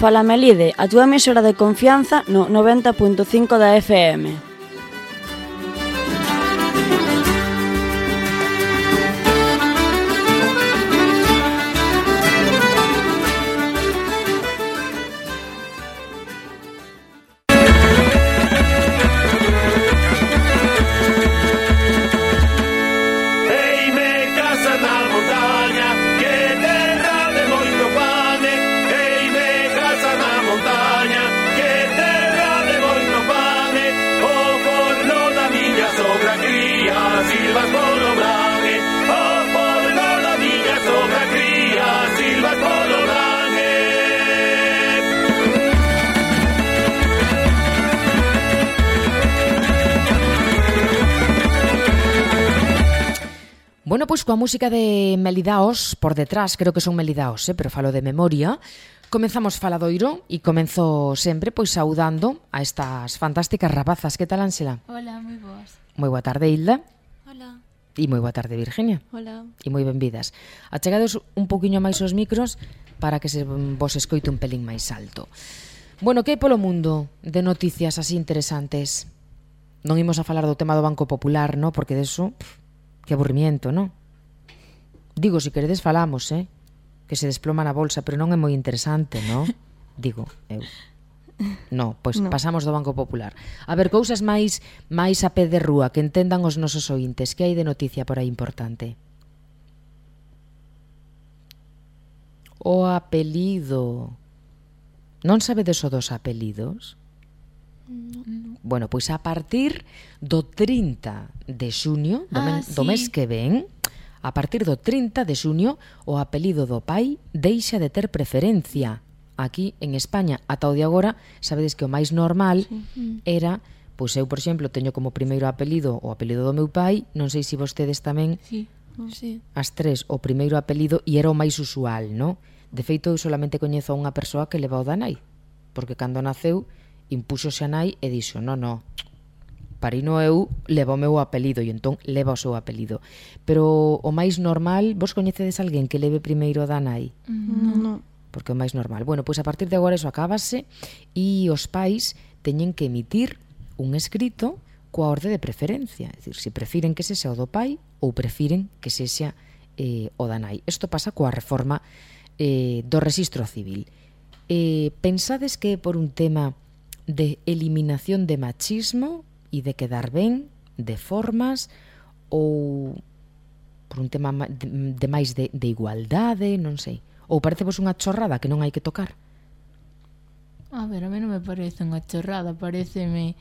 Fala Melide, a túa emisora de confianza no 90.5 da FM. coa música de Melidaos por detrás, creo que son Melidaos, eh, pero falo de memoria. Comenzamos Faladoiro e comenzo sempre pois saudando a estas fantásticas rapazas. Que tal, Ánsela? Hola, moi boas. Moi boa tarde, Hilda. Hola. E moi boa tarde, Virginia. Hola. E moi benvidas. Achegados un poquinho máis os micros para que se mm, vos escoite un pelín máis alto. Bueno, que hai polo mundo de noticias así interesantes? Non imos a falar do tema do Banco Popular, no? Porque deso, pff, que aburrimiento, non? Digo, se queredes falamos, eh? Que se desploma na bolsa, pero non é moi interesante, non? Digo, eu. No, pois no. pasamos do Banco Popular. A ver, cousas máis máis a pé de rúa, que entendan os nosos ointes. Que hai de noticia por aí importante? O apelido. Non sabedes o dos apelidos? No. Bueno, pois a partir do 30 de xuño, do, ah, men, sí. do mes que ven, A partir do 30 de xuño, o apelido do pai deixa de ter preferencia. Aquí, en España, ata o de agora, sabedes que o máis normal sí. Mm. era Pois eu, por exemplo, teño como primeiro apelido o apelido do meu pai, non sei se vostedes tamén sí, sí. as tres o primeiro apelido e era o máis usual, non? De feito, eu solamente coñezo a unha persoa que leva o da nai, porque cando naceu impúxose a nai e dixo, no, no, Parino eu leva o meu apelido e entón leva o seu apelido. Pero o máis normal, vos coñecedes alguén que leve primeiro da Danai? Mm-hmm. Non, non. Porque é o máis normal. Bueno, pois a partir de agora iso acabase e os pais teñen que emitir un escrito coa orde de preferencia. É dicir, se prefiren que se xa o do pai ou prefiren que se xa eh, o da nai. Isto pasa coa reforma eh, do registro civil. Eh, pensades que é por un tema de eliminación de machismo e de quedar ben, de formas ou por un tema de máis de, de igualdade, non sei. Ou parecevos unha chorrada que non hai que tocar? A ver, a mí non me parece unha chorrada, pareceme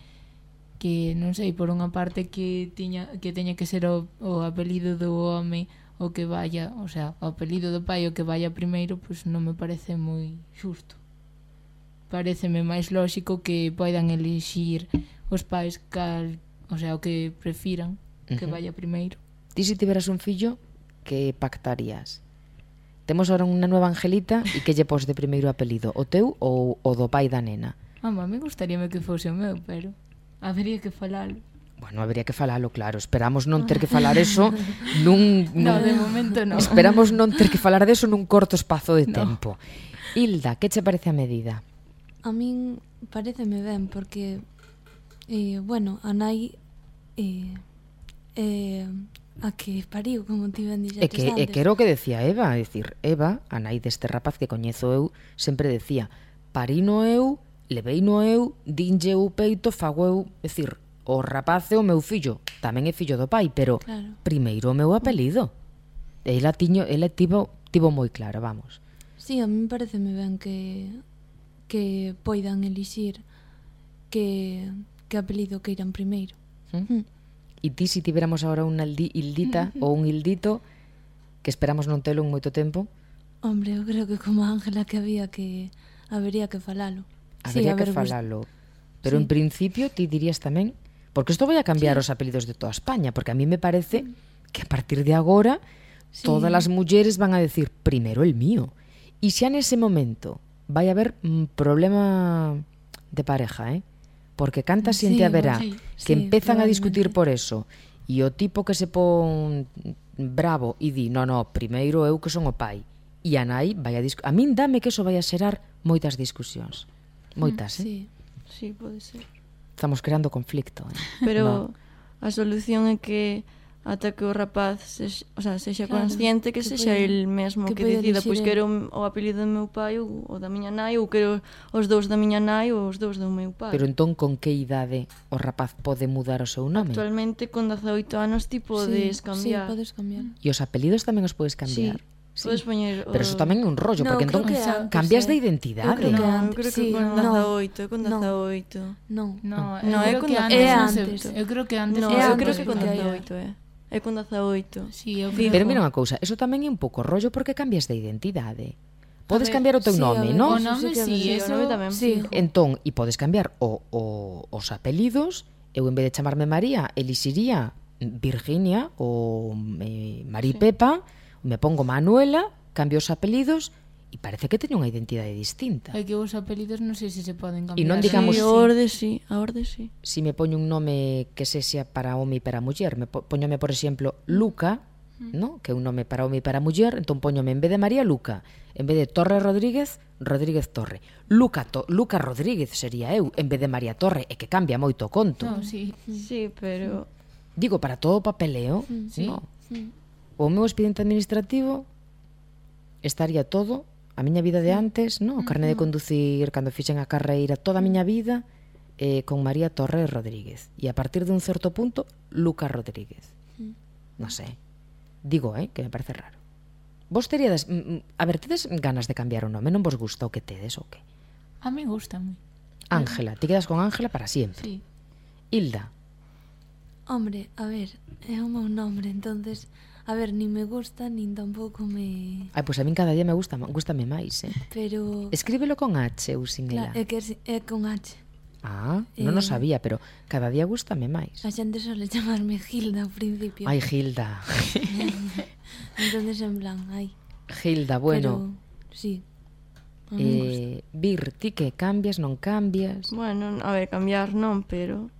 que non sei, por unha parte que tiña que teña que ser o, o apelido do home o que vaya, o sea, o apelido do pai o que vaya primeiro, pois pues non me parece moi xusto. Pareceme máis lóxico que poidan elixir os pais cal, o sea, o que prefiran que uh -huh. vaya primeiro. Ti se tiveras un fillo, que pactarías? Temos ahora unha nova Angelita e que lle pos de primeiro apelido, o teu ou o do pai da nena? Ama, me gustaríame que fose o meu, pero habería que falalo. Bueno, habría que falalo, claro. Esperamos non ter que falar eso nun, nun... No, de momento non. Esperamos non ter que falar de eso nun corto espazo de no. tempo. Hilda, que che parece a medida? A min pareceme ben, porque eh, bueno, a nai eh, eh, a que pariu, como ti ben dixetes e que, antes. E que era o que decía Eva, é dicir, Eva, a nai deste rapaz que coñezo eu, sempre decía, parino eu, levei no eu, dinlle o peito, fago eu, é dicir, o rapaz é o meu fillo, tamén é fillo do pai, pero claro. primeiro o meu apelido. Ela tiño, ela tivo, tivo moi claro, vamos. Sí, a mí pareceme ben que que poidan elixir que que apelido que irán primeiro. Mm. E ti, se tiveramos agora unha hildita ou un hildito, que esperamos non telo en moito tempo? Hombre, eu creo que como Ángela que había que habería que falalo. Habería sí, que falalo. Pero sí. en principio ti dirías tamén, porque isto vai a cambiar sí. os apelidos de toda España, porque a mí me parece mm. que a partir de agora sí. todas as mulleres van a decir primeiro el mío. E xa nese momento vai haber un problema de pareja, eh? porque canta xente sí, haberá sí, que sí, empezan a discutir por eso e o tipo que se pon bravo e di, no, no, primeiro eu que son o pai e a nai vai a discutir a min dame que eso vai a xerar moitas discusións moitas, mm, eh? Sí, sí, pode ser estamos creando conflicto eh? pero no. a solución é que ata que o rapaz sexa, o sea, sexa claro, consciente que, que sexa el mesmo que, que decida pois quero o apelido do meu pai ou o da miña nai ou quero os dous da miña nai ou os dous do meu pai Pero entón con que idade o rapaz pode mudar o seu nome? Actualmente con 18 anos ti podes sí, cambiar sí, podes cambiar E os apelidos tamén os podes cambiar sí. Sí. Podes poñer o... Pero eso tamén é un rollo, no, porque entón que antes, cambias eh? de identidade. Eu creo que, antes, creo que sí, con 18, no, con 18. Non, no, no, no, eh, no, é con 18. É antes. Eu creo que antes. No, eu creo que con 18, é. É con 18. Sí, eu Pero mira unha cousa, eso tamén é un pouco rollo porque cambias de identidade. Podes ver, cambiar o teu sí, nome, non? O nome, sí, sí, eso, nome tamén. Sí. Entón, e podes cambiar o, o, os apelidos, eu en vez de chamarme María, elixiría Virginia ou eh, Maripepa, sí. me pongo Manuela, cambio os apelidos, parece que teño unha identidade distinta. É que os apelidos non sei se se poden cambiar. E non digamos sí, a orde sí, a orde sí. Si me poño un nome que se sea para home e para muller, me po poñome por exemplo Luca, mm. no? que é un nome para home e para muller, entón poñome en vez de María Luca, en vez de Torre Rodríguez, Rodríguez Torre. Luca, to Luca Rodríguez sería eu, en vez de María Torre, e que cambia moito o conto. No, sí. sí, pero... Digo, para todo o papeleo, sí, no? sí. o meu expediente administrativo estaría todo a miña vida de antes, no? o carné de conducir cando fixen a carreira toda a miña vida eh, con María Torres Rodríguez e a partir de un certo punto Luca Rodríguez. Mm. Non sei. Digo, eh, que me parece raro. Vos teríades, mm, mm, a ver, tedes ganas de cambiar o nome, non vos gusta o que tedes ou que? A mí gusta moi. Ángela, ti quedas con Ángela para sempre. Sí. Hilda. Hombre, a ver, é o meu nombre, entonces A ver, nin me gusta, nin tampouco me... Ai, pois a min cada día me gusta, gustame máis, eh? Pero... Escríbelo con H ou sin claro, ela? É que é con H. Ah, non o eh, sabía, pero cada día gustame máis. A xente só le chamarme Gilda ao principio. Ai, Gilda. Entonces en plan, ai. Gilda, bueno. Pero, sí. Eh, Vir, ti que cambias, non cambias? Bueno, a ver, cambiar non, pero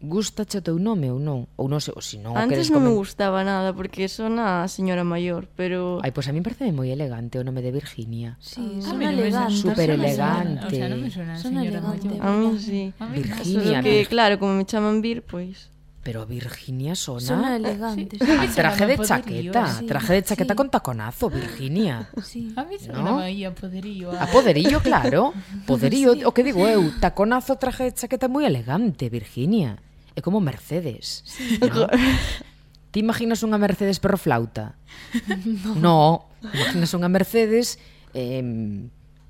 gustache o teu nome ou non? Ou non sei, ou se non Antes non me gustaba nada porque son a señora maior, pero Ai, pois pues a min parece moi elegante o nome de Virginia. Sí, ah, sona elegante, super elegante. O sea, non me suena a señora elegante, maior. A mí sí. A mí Virginia. Solo que claro, como me chaman Vir, pois pues... Pero Virginia sona... Sona elegante. Sí. A traje de chaqueta. Sí, traje de chaqueta sí. con taconazo, Virginia. Sí. A mí sona ¿No? aí a poderío. A, ah. poderío, claro. Poderío, sí. o que digo eu, taconazo, traje de chaqueta moi elegante, Virginia. É como Mercedes. Sí. ¿no? Ti imaginas unha Mercedes perro flauta? No. no. Imaginas unha Mercedes eh,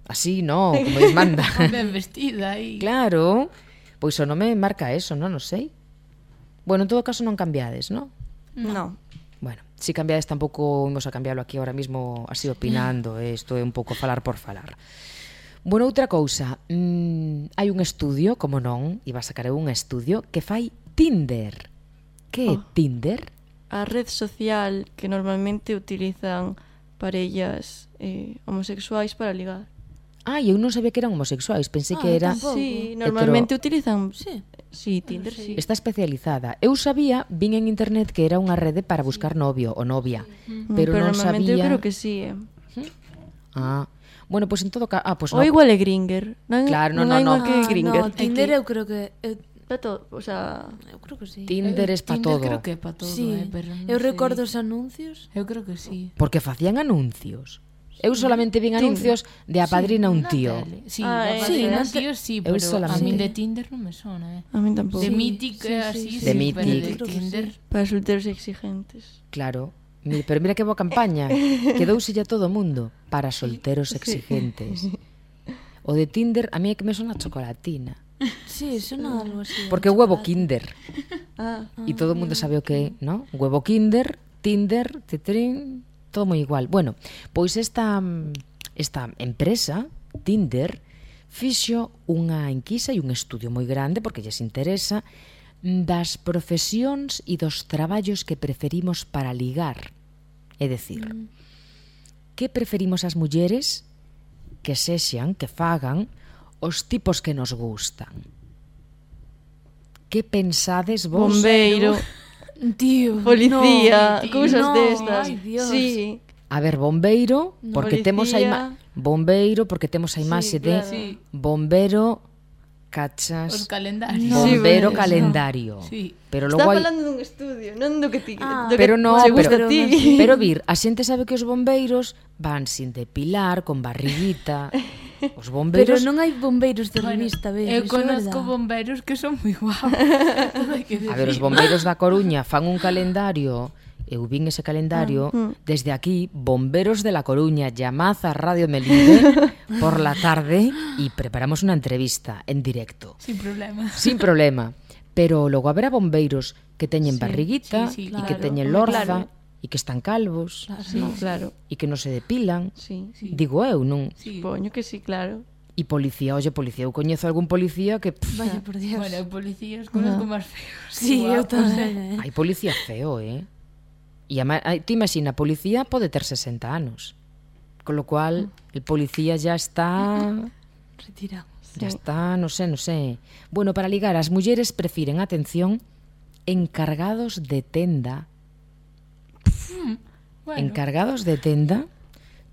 así, no, como Dios manda. ben vestida aí. Claro. Pois o nome marca eso, non? Non sei. Bueno, en todo caso non cambiades, non? No. Bueno, si cambiades tampouco imos a cambiarlo aquí ahora mismo así opinando, eh, isto é un pouco falar por falar. Bueno, outra cousa, mm, hai un estudio, como non, iba a sacar un estudio que fai Tinder. Que é oh. Tinder? A red social que normalmente utilizan parellas eh, homosexuais para ligar. Ah, eu non sabía que eran homosexuais, pensei ah, que era... Tampouco. Sí, normalmente hetero... utilizan... Sí. Sí, Tinder, sí. Está especializada. Eu sabía, vin en internet que era unha rede para buscar novio ou novia, sí. pero, pero non sabía... Pero normalmente eu creo que sí, eh. Ah, Bueno, pois pues en todo caso, ah, pues o no. igual é Gringer. Non, claro, non, non, non. No. Que ah, Gringer. No, Tinder eu creo que eh, eu para todo, o sea, eu creo que sí. Tinder eh, es pa Tinder todo. creo que é todo, sí. eh, pero non Eu sei. recordo os anuncios. Eu creo que sí. Porque facían anuncios. Eu solamente vin anuncios de apadrina sí, un tío. Sí, ah, eh, sí, un tío sí, pero a min de Tinder non me sona, eh. A min tampouco. De Mythic, sí, sí, así, sí, de sí, Mythic. De Tinder. Para solteros exigentes. Claro. Pero mira que boa campaña. Quedouse ya todo mundo para solteros exigentes. O de Tinder a mí é que me sona chocolatina. Sí, sona algo así. Porque huevo Kinder. Ah, ah, y todo o mundo sabe o que é, ¿no? Huevo Kinder, Tinder, tetrín, todo moi igual. Bueno, pois esta esta empresa, Tinder, fixo unha enquisa e un estudio moi grande porque lles interesa das profesións e dos traballos que preferimos para ligar. É dicir, mm. que preferimos as mulleres que sexan, que fagan, os tipos que nos gustan. Que pensades vos? Bombeiro, tío, policía, no, tío, cousas no, destas. Ay, Dios. Sí. A ver, bombeiro, porque policía. temos a ima bombeiro porque temos a imaxe sí, claro. de bombero cachas calendarios. bombero sí, calendario. Sí. Pero logo Está hai... falando dun estudio, non do que ti, ah, do pero que no, se gusta pero, ti. Pero, pero vir, a xente sabe que os bombeiros van sin depilar, con barriguita. Os bombeiros... Pero non hai bombeiros de revista, bueno, Eu conozco verdad. bombeiros que son moi guapos. a ver, os bombeiros da Coruña fan un calendario eu vin ese calendario ah, hmm. desde aquí, Bomberos de la Coruña, llamad a Radio Melide por la tarde y preparamos una entrevista en directo. Sin problema. Sin problema. Pero logo haberá bombeiros que teñen sí, barriguita sí, sí, claro, e que teñen lorza. Claro e que están calvos, claro, sí, no? claro. e que non se depilan. Sí, sí. Digo eu, non? Sí. Poño que sí, claro. E policía, oye, policía, eu coñezo algún policía que... Pff, Vaya por Dios. Bueno, policías conozco no. máis feos. Sí, eu tamén. Hai policía feo, eh? E ti imagina, a policía pode ter 60 anos. Con lo cual, el policía ya está... Retiramos. Ya está, no sé, no sé. Bueno, para ligar, as mulleres prefiren, atención, encargados de tenda. Bueno, Encargados de tenda,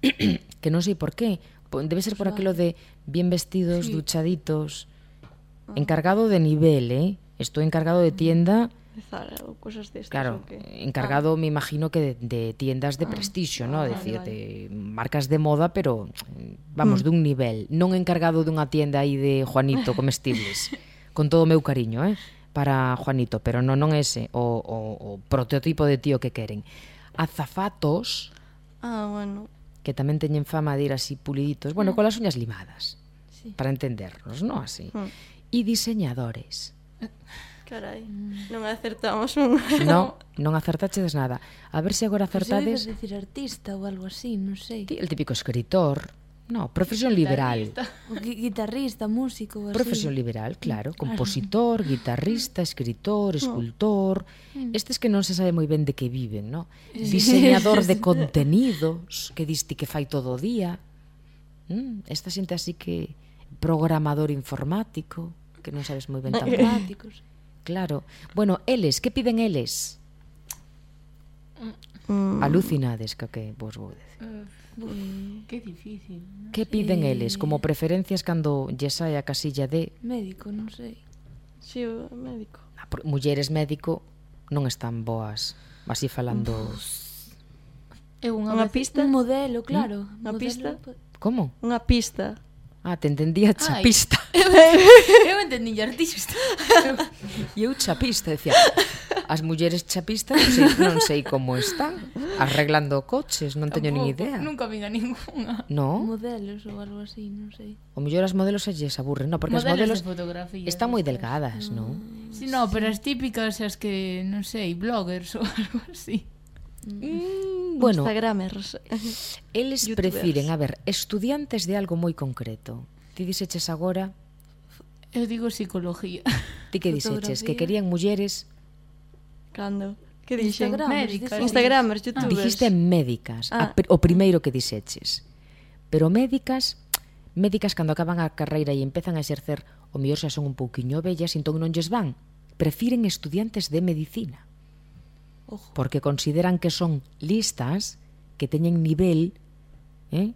que non sei por qué. Debe ser por aquilo de bien vestidos, Sí. duchaditos. Encargado de nivel, ¿eh? Estoy encargado de tienda... de Zara eh, ou cosas destas. Claro, que... encargado, ah. me imagino que de, de tiendas de ah. ah, ¿no? Vale, decir, vale. de marcas de moda, pero mm, vamos, mm. dun nivel. Non encargado dunha tienda aí de Juanito comestibles. con todo o meu cariño, eh? Para Juanito, pero non non ese, o, o, o prototipo de tío que queren. Azafatos. Ah, bueno. Que tamén teñen fama de ir así puliditos, bueno, mm. colas uñas limadas. Sí. Para entendernos, non así. Mm. E diseñadores. Carai, mm. non acertamos un. Non, non acertachedes nada. A ver se agora acertades... Pois decir artista ou algo así, non sei. El típico escritor, No, profesión liberal. O Guitarrista, músico, así. Profesión liberal, claro, compositor, guitarrista, escritor, mm. escultor. Mm. Estes que non se sabe moi ben de que viven, no? Diseñador de contenidos, que diste que fai todo o día. Mm, esta xente así que programador informático, que non sabes moi ben tampouco. Informáticos claro. Bueno, eles, que piden eles? Mm. Alucinades, que que vos vou decir. Uh, que difícil. No que piden eles? Como preferencias cando lle sae a casilla de... Médico, non sei. Si, sí, médico. Ah, por, mulleres médico non están boas, así falando... Uf. É unha, unha pista? Un modelo, claro. Mm. Unha modelo... pista? Como? Unha pista. Ah, te entendía chapista. Ai, eu, eu entendí artista. E eu chapista, decía, as mulleres chapistas non sei, non sei como están, arreglando coches, non teño nin idea. Nunca vin a ninguna. No? Modelos ou algo así, non sei. O mellor as modelos se lles aburren, no, porque modelos as modelos de fotografía, están moi delgadas, non? Si, Sí, no, pero as típicas, as que, non sei, bloggers ou algo así. Mm, bueno, Instagramers. Eles YouTubers. prefiren, a ver, estudiantes de algo moi concreto. Ti diseches agora Eu digo psicología. Ti que diseches que querían mulleres Cando? Que dixen? Médicas. Instagramers, ah. youtubers. Dijiste médicas, ah. a, o primeiro que diseches. Pero médicas, médicas cando acaban a carreira e empezan a exercer, o mellor xa son un pouquiño vellas, entón non lles van. Prefiren estudiantes de medicina. Ojo. porque consideran que son listas, que teñen nivel, eh?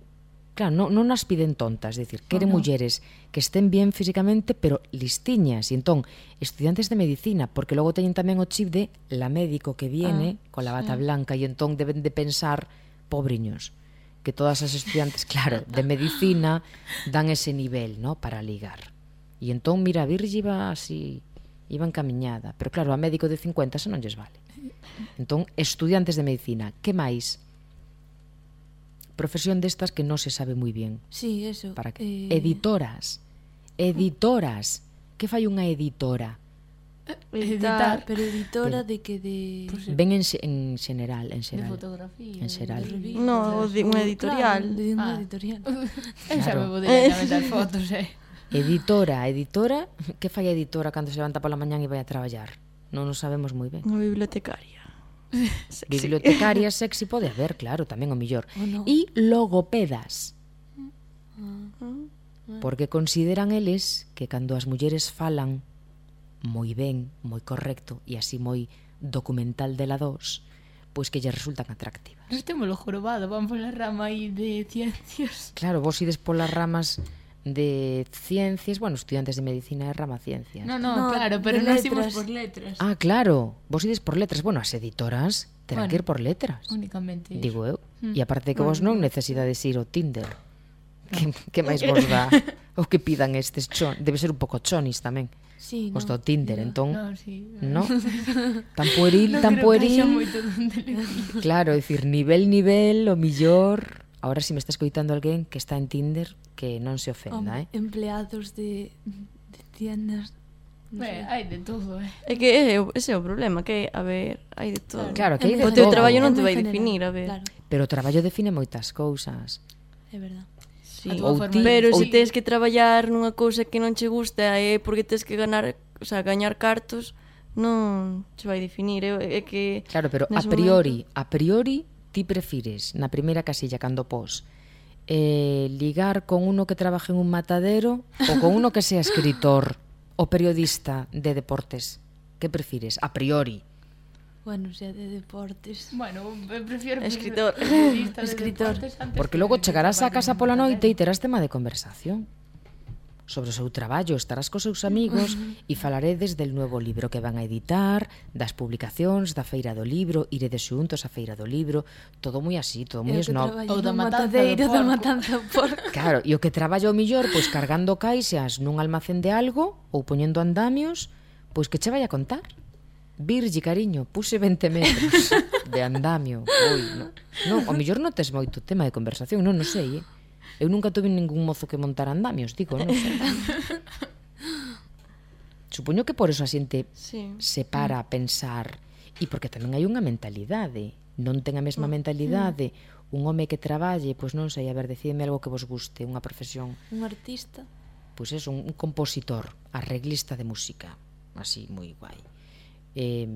Claro, non, non as piden tontas, decir, queren ah, no, no. mulleres que estén bien físicamente, pero listiñas, e entón, estudiantes de medicina, porque logo teñen tamén o chip de la médico que viene ah, con la bata sí. blanca, e entón deben de pensar, pobriños, que todas as estudiantes, claro, de medicina dan ese nivel, ¿no? para ligar. E entón, mira, a Virgi iba así, iba encamiñada, pero claro, a médico de 50 xa non lles vale. Entón, estudiantes de medicina. Que máis? Profesión destas que non se sabe moi bien. Sí, eso. Para que... eh... Editoras. Editoras. Que fai unha editora? Eh, editar, editar, pero editora de que de pues, Ven en, en general, en general. De fotografía. En xeral. De no, de unha editorial, claro, de unha ah. editorial. Claro. Esa me podería eh. meter fotos, eh. Editora, editora, que fai a editora cando se levanta pola mañán e vai a traballar? non o sabemos moi ben. Unha bibliotecaria. Sexy. Bibliotecaria sexy pode haber, claro, tamén o millor. Oh, no. E logopedas. Porque consideran eles que cando as mulleres falan moi ben, moi correcto e así moi documental de la dos, pois que lle resultan atractivas. Nos temos lo jorobado, van pola rama aí de ciencias. Claro, vos ides polas ramas de ciencias, bueno, estudiantes de medicina de rama ciencias. No, no, no claro, pero no hicimos por letras. Ah, claro, vos ides por letras. Bueno, as editoras terán bueno, que ir por letras. Únicamente. Digo eu. Mm. E aparte que bueno. vos non necesitades ir ao Tinder. No. Que, que máis vos dá? o que pidan estes chon, debe ser un pouco chonis tamén. Sí, no, os do Tinder, no, entón, no, sí, no. tan pueril, no tan pueril. Claro, decir, nivel, nivel, o millor Ahora, se si me está escoitando alguén que está en Tinder, que non se ofenda, Home, eh? Empleados de, de tiendas No hai de todo, eh. É que ese, ese é o problema, que a ver, hai de todo. Claro, que o teu traballo non te vai definir, a ver. Claro. Pero o traballo define moitas cousas. É verdad. Sí. Ou ti, pero se tes tens que traballar nunha cousa que non che gusta é porque tens que ganar, o sea, gañar cartos, non che vai definir, eh. é, é que Claro, pero a priori, momento... a priori ti prefires na primeira casilla cando pos eh, ligar con uno que trabaje en un matadero ou con uno que sea escritor o periodista de deportes? Que prefires, a priori? Bueno, sea de deportes. Bueno, eh, prefiero escritor, periodista de escritor. Deportes antes Porque logo chegarás a casa pola noite e terás tema de conversación sobre o seu traballo, estarás cos seus amigos e falaredes del novo libro que van a editar, das publicacións, da Feira do Libro, iredes xuntos á Feira do Libro, todo moi así, todo moi snob. Ou da matadeira, da matanza do porco. Claro, e o que traballo o millor, pois cargando caixas nun almacén de algo ou poñendo andamios, pois que che vai a contar? Virgi, cariño, puse 20 metros de andamio. Ui, no. non, o mellor non tes moito tema de conversación, non, non sei, eh? Eu nunca tuve ningún mozo que montar andamios, digo, non sei. Supoño que por eso a xente sí. se para a pensar e porque tamén hai unha mentalidade, non ten a mesma ah, mentalidade un home que traballe, pois non sei, a ver, decideme algo que vos guste, unha profesión. Un artista. Pois é un, un compositor, arreglista de música, así moi guai. Eh,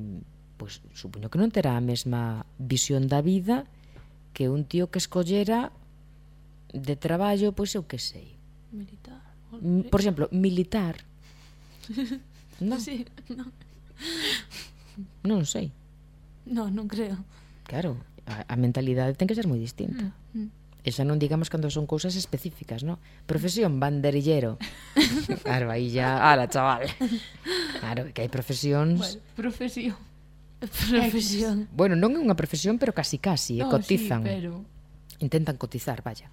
pois supoño que non terá a mesma visión da vida que un tío que escollera de traballo, pois eu que sei. Militar. Hombre. Por exemplo, militar. non. Sí, non. Non sei. Non, non creo. Claro, a, a mentalidade ten que ser moi distinta. Mm. mm. E xa non digamos cando son cousas específicas, no? Profesión banderillero. claro, aí ya, ala, chaval. Claro, que hai profesións... Bueno, profesión. Profesión. Bueno, non é unha profesión, pero casi casi, oh, cotizan. Sí, pero intentan cotizar, vaya.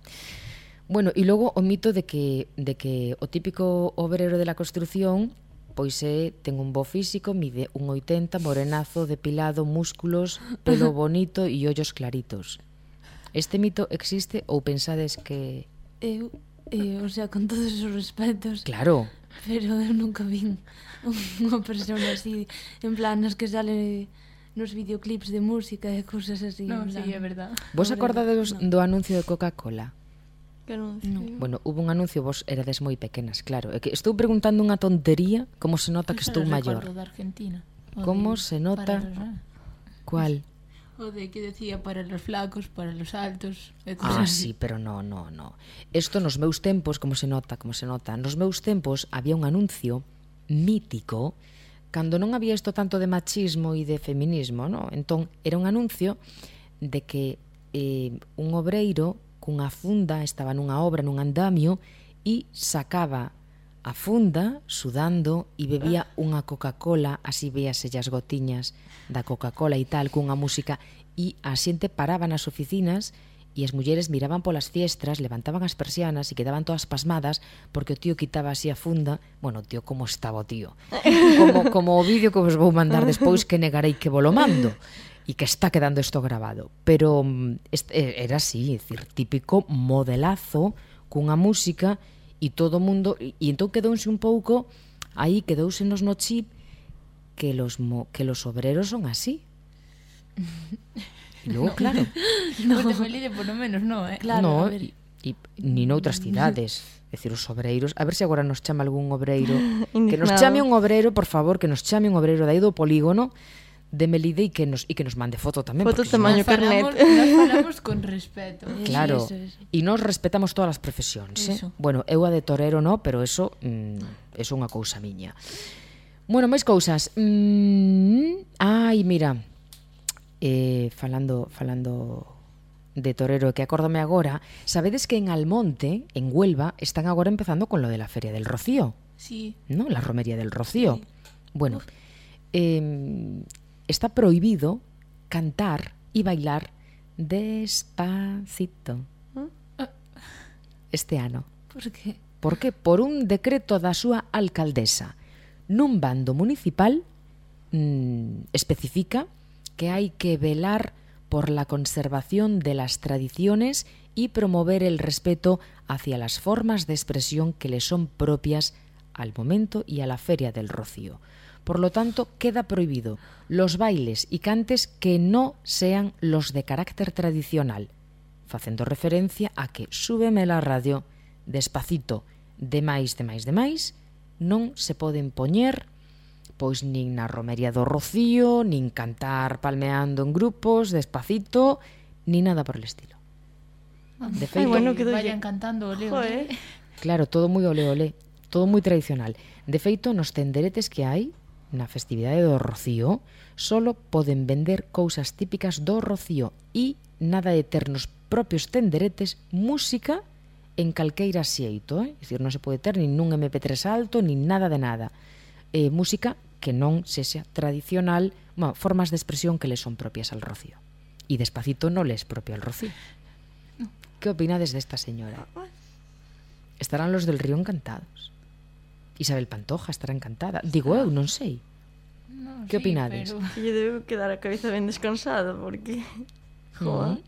Bueno, e logo o mito de que, de que o típico obrero de la construción pois é, ten un bo físico, mide un 80, morenazo, depilado, músculos, pelo bonito e ollos claritos. Este mito existe ou pensades que... Eu, eu o sea, con todos os respetos... Claro. Pero eu nunca vin unha persona así, en plan, as que sale nos videoclips de música e cousas así. Non, sí, é verdad. Vos acordades no. do anuncio de Coca-Cola? Que anuncio? No. Bueno, hubo un anuncio, vos erades moi pequenas, claro. É que estou preguntando unha tontería, como se nota que estou maior. O de Argentina. O como de... se nota... Ah. Cual? O de que decía para los flacos, para los altos... E ah, así. sí, pero no, no, no. Esto nos meus tempos, como se nota, como se nota. Nos meus tempos había un anuncio mítico cando non había isto tanto de machismo e de feminismo, no? entón era un anuncio de que eh, un obreiro cunha funda estaba nunha obra, nun andamio e sacaba a funda sudando e bebía unha Coca-Cola, así vease as gotiñas da Coca-Cola e tal, cunha música e a xente paraba nas oficinas e e as mulleres miraban polas fiestras, levantaban as persianas e quedaban todas pasmadas porque o tío quitaba así a funda. Bueno, tío, como estaba o tío? Como, como o vídeo que vos vou mandar despois que negarei que volo mando e que está quedando isto grabado. Pero mm, este, eh, era así, decir, típico modelazo cunha música e todo o mundo... E, e entón quedouse un pouco... Aí quedouse nos no chip que los, mo, que los obreros son así. E logo, no, claro. no. Melide, por lo menos, no, eh? Claro, no, a ver. E, nin outras cidades. É dicir, os obreiros, a ver se agora nos chama algún obreiro, que nos chame un obreiro, por favor, que nos chame un obreiro daí do polígono de Melide e que nos e que nos mande foto tamén, foto tamaño no, carnet. Falamos, falamos con respeto. Claro. E nos respetamos todas as profesións, eh? Bueno, eu a de torero no, pero eso mm, é unha cousa miña. Bueno, máis cousas. Mm, ai, mira, eh, falando falando de torero que acórdome agora, sabedes que en Almonte, en Huelva, están agora empezando con lo de la Feria del Rocío, Sí, ¿no? La romería del Rocío. Sí. Bueno, eh, está prohibido cantar y bailar despacito este ano. Por que? Por que? Por un decreto da súa alcaldesa. Nun bando municipal mm, especifica que hay que velar por la conservación de las tradiciones y promover el respeto hacia las formas de expresión que le son propias al momento y a la feria del rocío. Por lo tanto, queda prohibido los bailes y cantes que no sean los de carácter tradicional, facendo referencia a que súbeme la radio despacito, de máis, de máis, de máis, non se poden poñer pois nin na romería do Rocío, nin cantar palmeando en grupos, despacito, ni nada por el estilo. De feito, bueno, que vayan cantando olé, ole. Eh. Claro, todo moi ole, ole, todo moi tradicional. De feito, nos tenderetes que hai na festividade do Rocío, solo poden vender cousas típicas do Rocío e nada de ter nos propios tenderetes música en calqueira xeito, eh? Dicir, non se pode ter nin nun MP3 alto, nin nada de nada. Eh, música que non sexa tradicional, bueno, formas de expresión que le son propias al Rocío. E despacito non les propio al Rocío. Que opinades desta señora? Estarán los del Río encantados. Isabel Pantoja estará encantada. Digo eu, non sei. No, Que sí, opinades? pero- lle debe quedar a cabeza ben descansada, porque... Joa.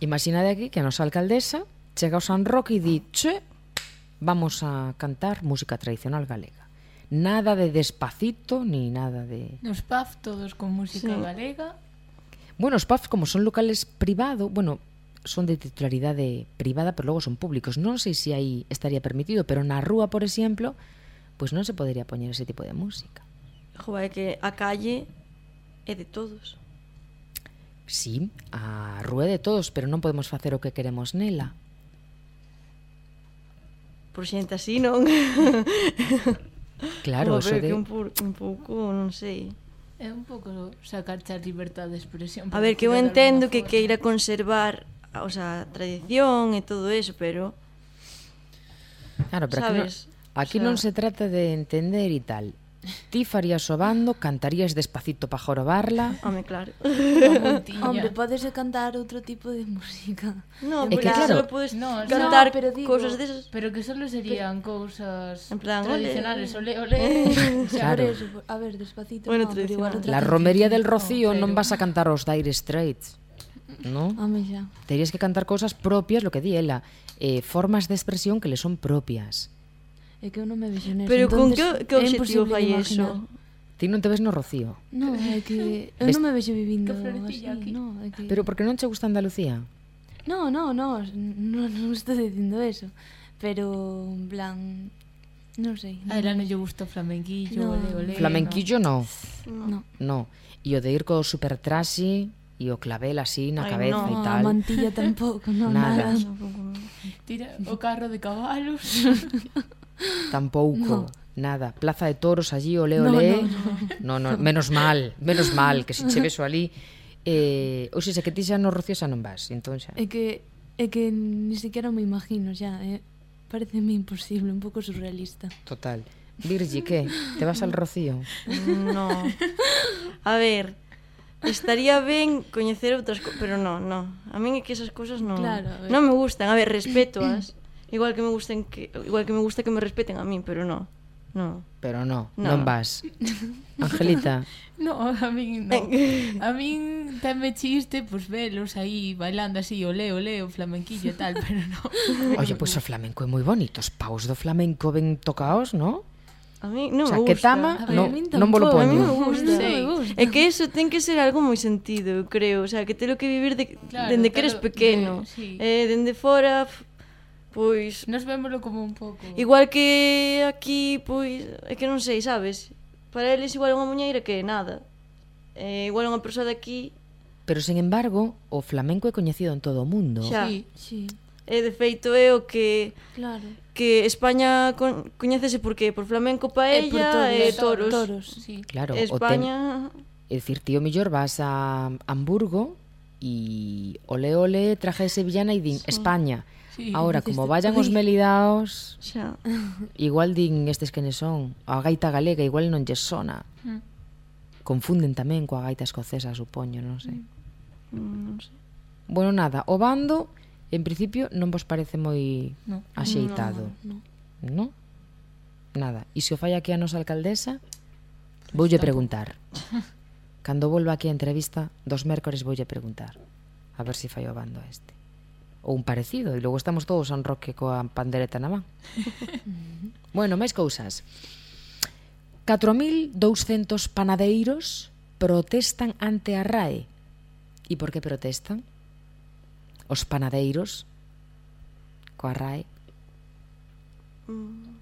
Imaginade aquí que a nosa alcaldesa chega ao San Roque e di che, vamos a cantar música tradicional galega. nada de despacito ni nada de... Nos PAF todos con música sí. galega. Bueno, os pubs como son locales privado, bueno, son de titularidade privada, pero logo son públicos. Non sei se aí estaría permitido, pero na rúa, por exemplo, pois pues non se podería poñer ese tipo de música. Joder, que a calle é de todos. Sí, a rúa é de todos, pero non podemos facer o que queremos nela. Por xente así, non? Claro, eso pero de... que un, un pouco, non sei. É un pouco sacarche a liberdade de expresión. A ver, que eu entendo que queira conservar o sea, a tradición e todo eso, pero... Claro, pero Sabes? aquí, non, aquí o sea... non se trata de entender e tal. Ti farías o bando, cantarías despacito para jorobarla. Home, claro. Home, podes cantar outro tipo de música. No, é que claro, solo podes no, cantar no, pero digo, cousas desas. Pero que solo serían pero, cousas en plan, tradicionales, ole, ole. Claro. Eso, a ver, despacito. Bueno, no, pero igual, La romería del Rocío no, non vas a cantar os Dire Straits. ¿no? Home, xa. Terías que cantar cousas propias, lo que di ela, eh, formas de expresión que le son propias. É que eu non me vexo neso. Pero Entonces, con que, que objetivo fai iso? Ti non te ves no Rocío. No, é que eu non me vexo vivindo así, aquí. no, é que... Pero por que non che gusta Andalucía? No, no, no, non no estou dicindo eso. Pero, en plan, non sei. A ela non lle gusta o flamenquillo, no. ole, ole. Flamenquillo no. No. No. E o de ir co supertrasi e o clavel así na Ay, cabeza no. e tal. No, mantilla tampouco, no, nada. nada. Tira o carro de cabalos. Tampouco. No. Nada, Plaza de Toros allí, o olé. No, no, no. no, no. menos mal, menos mal que se che veso ali. Eh, ou se se que ti xa no Rocío xa non vas, entón xa. É que é que ni siquiera me imagino xa, eh. Pareceme imposible, un pouco surrealista. Total. Virgi, que? Te vas al Rocío? No. A ver, estaría ben coñecer outras cousas, pero non, non. A min é que esas cousas non, claro, non me gustan. A ver, respetoas igual que me gusten que igual que me gusta que me respeten a min, pero no. No. Pero no, no. non vas. Angelita. no, a min no. A min tamén chiste, pois pues, velos aí bailando así, olé, leo, o flamenquillo e tal, pero no. Oye, pois pues, o flamenco é moi bonito, os paus do flamenco ben tocaos, no? A mí non o sea, me gusta. ver, no, non volo poño. A mí me gusta. Sí. Gusta. É que eso ten que ser algo moi sentido, creo. O sea, que telo que vivir de, claro, dende claro, que eres pequeno. De, sí. Eh, dende fora, pois... Nos vémoslo como un pouco... Igual que aquí, pois... É que non sei, sabes? Para eles igual é unha muñeira que nada. É igual é unha persoa de aquí... Pero, sen embargo, o flamenco é coñecido en todo o mundo. Xa. Sí, sí. E, de feito, é o que... Claro. Que España con, coñécese porque por flamenco paella e, por toros, e toros. toros sí. Claro, España... O tem... É dicir, tío, millor vas a Hamburgo e ole ole traje de Sevillana e din sí. España. Sí, Ahora, como vayan os melidaos, xa. igual din estes quenes son. A gaita galega igual non lle sona. Mm. Confunden tamén coa gaita escocesa, supoño, non sei. Mm, mm non sei. Bueno, nada, o bando, en principio, non vos parece moi no. axeitado. No, no. no? Nada. E se o fai aquí a nosa alcaldesa, voulle preguntar. Cando volva aquí a entrevista, dos mércores voulle preguntar. A ver se si fai o bando este ou un parecido e logo estamos todos a un roque coa pandereta na man. bueno, máis cousas. 4.200 panadeiros protestan ante a RAE. E por que protestan? Os panadeiros coa RAE. Mm.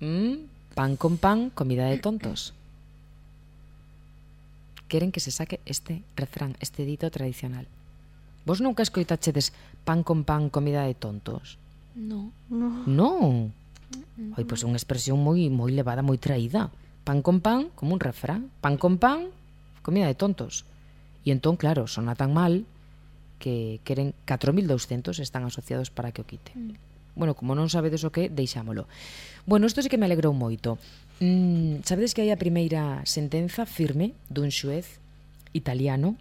mm, pan con pan, comida de tontos. Queren que se saque este refrán, este dito tradicional. Vos nunca escoitachedes pan con pan, comida de tontos? No. No. non. No. Oi, pois pues, unha expresión moi moi levada, moi traída. Pan con pan, como un refrán. Pan con pan, comida de tontos. E entón, claro, sona tan mal que queren 4.200 están asociados para que o quite. Mm. Bueno, como non sabedes o que, deixámolo. Bueno, isto sí que me alegrou moito. Mm, sabedes que hai a primeira sentenza firme dun xuez italiano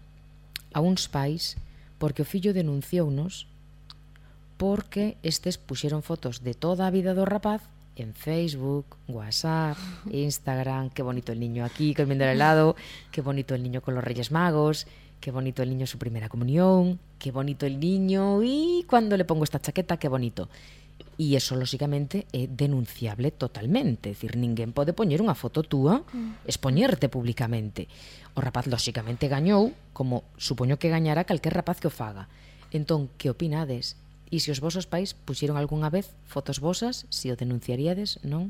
a uns pais porque o fillo denunciounos porque estes puxeron fotos de toda vida do rapaz en Facebook, WhatsApp, Instagram, qué bonito el niño aquí comiendo el helado, qué bonito el niño con los Reyes Magos, qué bonito el niño su primera comunión, qué bonito el niño y cuando le pongo esta chaqueta, qué bonito. E iso, lóxicamente, é denunciable totalmente. É dicir, ninguén pode poñer unha foto túa, mm. expoñerte publicamente. O rapaz, lóxicamente, gañou, como supoño que gañará calquer rapaz que o faga. Entón, que opinades? E se os vosos pais puxeron algunha vez fotos vosas, se o denunciaríades, non?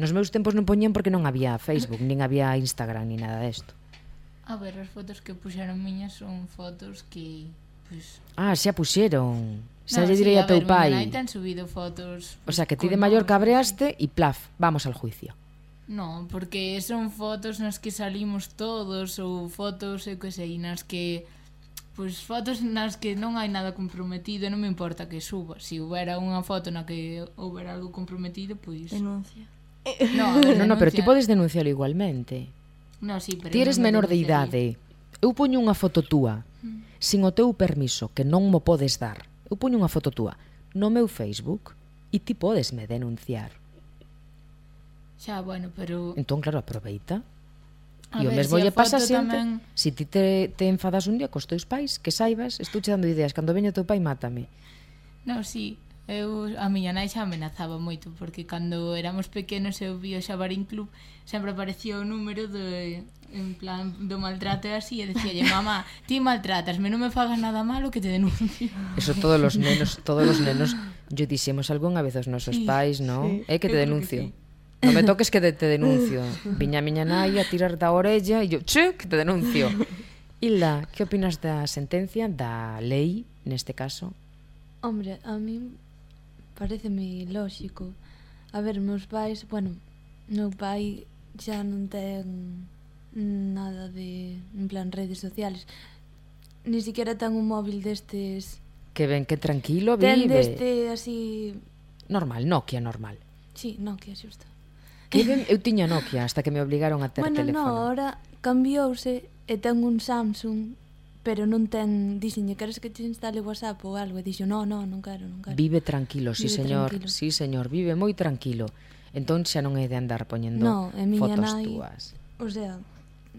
Nos meus tempos non poñían porque non había Facebook, nin había Instagram, ni nada desto. A ver, as fotos que puxeron miñas son fotos que... Pues... Ah, xa puxeron. Xa no, lle direi a, teu pai. Mi ten subido fotos. O sea, que ti de maior cabreaste e plaf, vamos al juicio. No, porque son fotos nas que salimos todos ou fotos, eu que sei, nas que pois fotos nas que non hai nada comprometido, non me importa que suba. Se si houbera unha foto na que houbera algo comprometido, pois denuncia. No, ver, no, no, pero ti podes denuncialo igualmente. No, sí, pero ti eres no menor de idade. Eu poño unha foto túa mm. sin o teu permiso que non mo podes dar Eu poño unha foto túa no meu Facebook e ti podes me denunciar. Xa, bueno, pero... Entón, claro, aproveita. A e o mesmo lle si pasa sempre. Tamén... Se si ti te, te enfadas un día cos teus pais, que saibas, estou che dando ideas, cando veño teu pai, mátame. Non, si, sí. Eu, a miña nai xa amenazaba moito porque cando éramos pequenos eu vi o Xabarín Club sempre aparecía o número de, en plan do maltrato e así e decíalle mamá, ti maltratasme, non me fagas nada malo que te denuncio. Eso todos os nenos, todos os nenos yo dixemos algunha vez aos nosos sí, pais, non? Sí. É eh, que te denuncio. Que sí. Non me toques que te, te denuncio. Viña a miña nai a tirar da orella e eu, che, que te denuncio. Hilda, que opinas da sentencia, da lei, neste caso? Hombre, a mí pareceme lóxico. A ver, meus pais, bueno, meu pai xa non ten nada de, en plan, redes sociales. Ni siquiera ten un móvil destes... Que ben, que tranquilo vive. Ten deste así... Normal, Nokia normal. Sí, Nokia, xusto. Que ben, eu tiña Nokia hasta que me obligaron a ter bueno, teléfono. Bueno, no, ahora cambiouse e ten un Samsung pero non ten, dixenlle, queres que te instale WhatsApp ou algo? E dixo, no, no, non quero, non quero. Vive tranquilo, sí, vive señor, tranquilo. sí, señor, vive moi tranquilo. Entón xa non é de andar poñendo no, fotos nai, túas. O sea,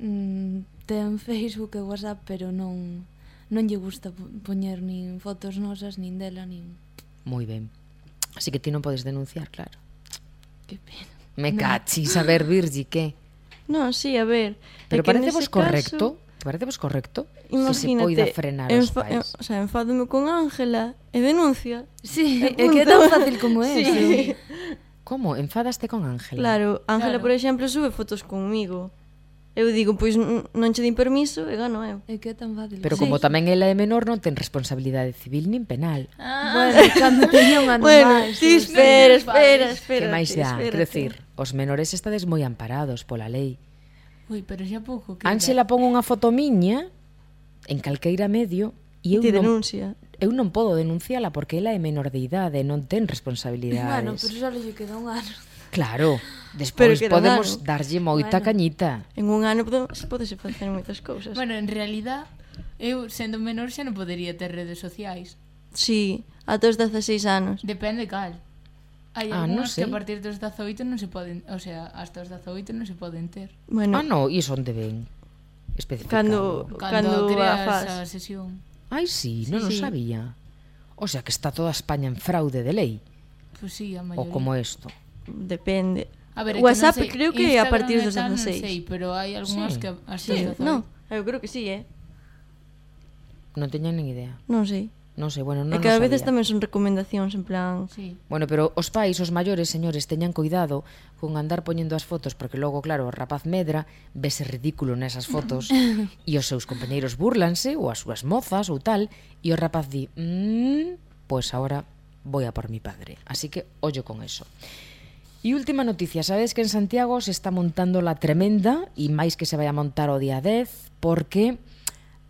mm, ten Facebook e WhatsApp, pero non non lle gusta poñer nin fotos nosas, nin dela, nin... Moi ben. Así que ti non podes denunciar, claro. Que pena. Me no. cachis, a ver, Virgi, que? Non, sí, a ver. Pero parece vos correcto? Caso Parece vos correcto? Imagínate, se poida frenar os pais. O sea, enfádome con Ángela e denuncia. Sí, e, é que é tan fácil como é. Sí. sí. Como? Enfadaste con Ángela? Claro, Ángela, claro. por exemplo, sube fotos comigo. Eu digo, pois non che din permiso e gano eu. É que é tan fácil. Pero como sí. tamén ela é menor, non ten responsabilidade civil nin penal. Ah. Bueno, cando teña un ano bueno, máis. Sí, espera, espera, espera. Que máis dá? Quer decir, os menores estades moi amparados pola lei. Ui, pero xa pouco que Ángela pon unha foto miña en calqueira medio e eu Ti non, denuncia. Eu non podo denunciala porque ela é menor de idade, non ten responsabilidades. Bueno, pero xa lle queda un ano. Claro, despois podemos ano. darlle moita bueno, cañita. En un ano podemos, podese facer moitas cousas. Bueno, en realidad, eu sendo menor xa non podería ter redes sociais. Sí, ata os 16 anos. Depende cal. Hai ah, non sei. que a partir dos 18 non se poden, o sea, hasta os 18 non se poden ter. Bueno. Ah, no, iso onde ven especificado. Cando, cando, cando creas a, faz. a sesión. Ai, sí, non sí, o sí. sabía. O sea, que está toda España en fraude de lei. Pues sí, a maioría. O como isto. Depende. A ver, WhatsApp que no sei, creo que Instagram a partir dos 16. Non sei, pero hai algunhas sí. que hasta sí, no, eu creo que sí, eh. Non teñen nin idea. Non sei. Non sei, bueno, non E que a veces tamén son recomendacións en plan... Sí. Bueno, pero os pais, os maiores, señores, teñan cuidado con andar poñendo as fotos, porque logo, claro, o rapaz medra, vese ridículo nesas fotos, e os seus compañeiros burlanse, ou as súas mozas, ou tal, e o rapaz di, mmm, pois agora ahora voy a por mi padre. Así que ollo con eso. E última noticia, sabes que en Santiago se está montando la tremenda e máis que se vai a montar o día 10 porque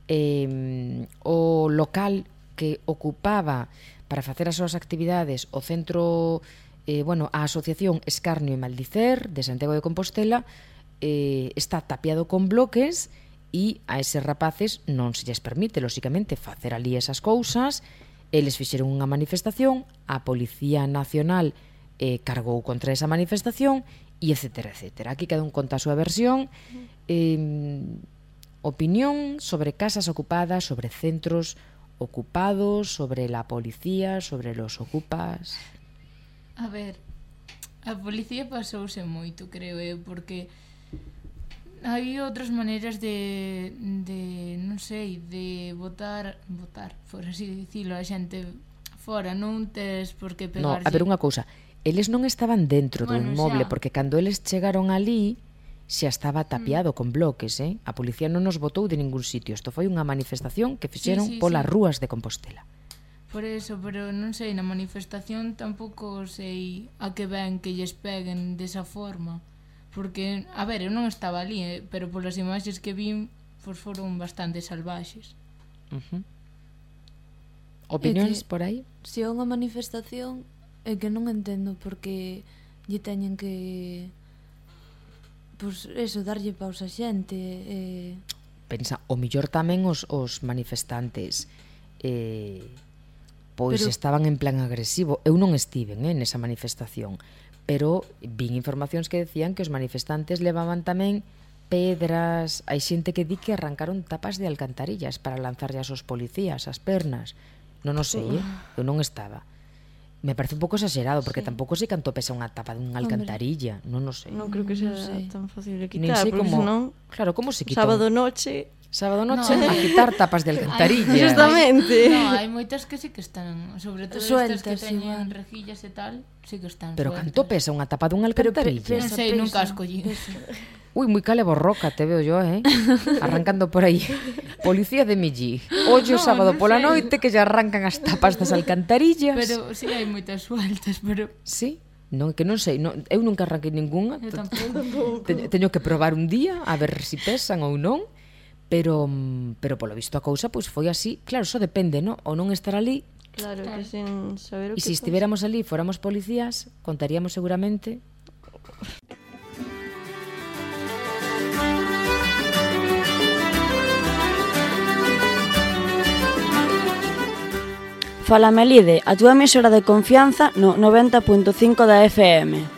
eh, o local que ocupaba para facer as súas actividades o centro eh, bueno, a asociación Escarnio e Maldicer de Santiago de Compostela eh, está tapiado con bloques e a eses rapaces non se lles permite, lóxicamente, facer ali esas cousas. Eles fixeron unha manifestación, a Policía Nacional eh, cargou contra esa manifestación e etc. etc. Aquí cada un conta a súa versión. Eh, opinión sobre casas ocupadas, sobre centros ocupados, sobre la policía, sobre los ocupas? A ver, a policía pasouse moito, creo eu, porque hai outras maneiras de, de non sei, de votar, votar, por así dicilo, a xente fora, non tes por que pegarse. No, a ver unha cousa, eles non estaban dentro bueno, dun xa. porque cando eles chegaron ali, xa estaba tapiado mm. con bloques, eh? A policía non nos botou de ningún sitio. Isto foi unha manifestación que fixeron sí, sí, polas sí. rúas de Compostela. Por eso, pero non sei, na manifestación tampouco sei a que ven que lles peguen desa forma. Porque, a ver, eu non estaba ali, eh, pero polas imaxes que vin, pois foron bastante salvaxes. Uh -huh. Opinións que, por aí? Se é unha manifestación, é que non entendo porque lle teñen que pois pues eso, darlle pausa a xente eh... Pensa, o millor tamén os, os manifestantes eh, pois pero... estaban en plan agresivo. Eu non estiven eh, nesa manifestación pero vin informacións que decían que os manifestantes levaban tamén pedras, hai xente que di que arrancaron tapas de alcantarillas para lanzarlle aos policías as pernas. Non o sei, eh? Ah. eu non estaba. Me parece un pouco exagerado, porque sí. tampouco sei canto pesa unha tapa dunha alcantarilla, non o sei. Non creo que sea no sei. tan fácil de quitar, sei porque como, senón... Claro, como se quita? Sábado noche Sábado noche no, a quitar tapas de alcantarilla. Justamente. No, hai moitas que sí que están, sobre todo estas que teñen igual. rejillas e tal, sí que están Pero sueltas. canto pesa unha tapa dunha alcantarilla? Pero, pesa, non sei, nunca as collí. Ui, moi cale borroca, te veo yo, eh? Arrancando por aí. Policía de Millí. Ollo no, sábado no pola sei. noite que lle arrancan as tapas das alcantarillas. Pero sí, hai moitas sueltas, pero... Sí? Non, que non sei, non, eu nunca arranquei ningunha. Eu tampouco. Teño, teño que probar un día a ver se si pesan ou non pero mm, pero polo visto a cousa pois foi así, claro, só depende, no? Ou non estar ali. Claro, que sen saber o e que. E se estivéramos ali, fóramos policías, contaríamos seguramente Fala Melide, a túa emisora de confianza no 90.5 da FM.